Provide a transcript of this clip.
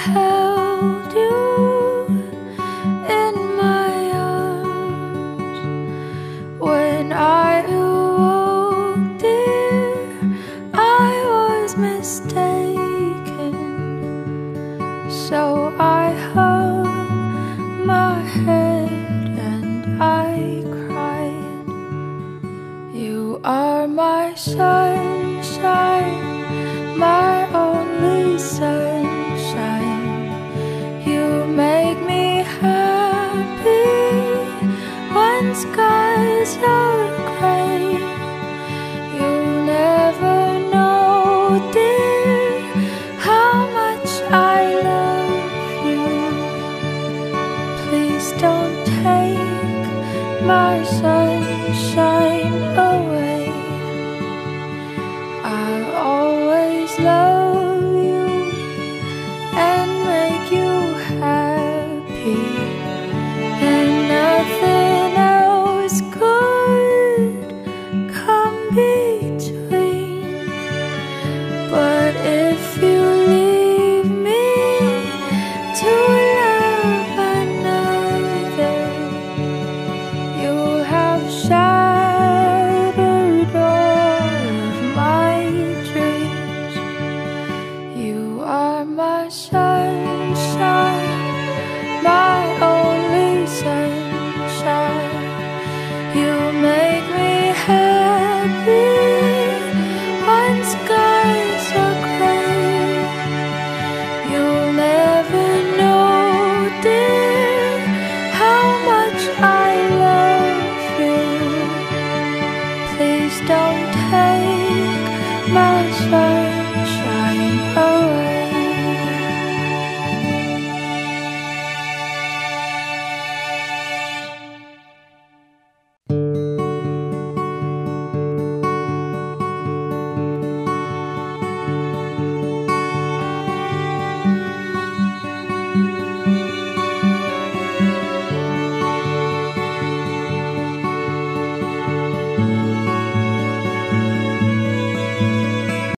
held you in my arms when I awoke, dear, I was mistaken. So I hung my head and I cried. You are my sunshine, my only sunshine. Skies are gray. You never know, dear, how much I love you. Please don't take my sunshine away. I'll always love don't take my away.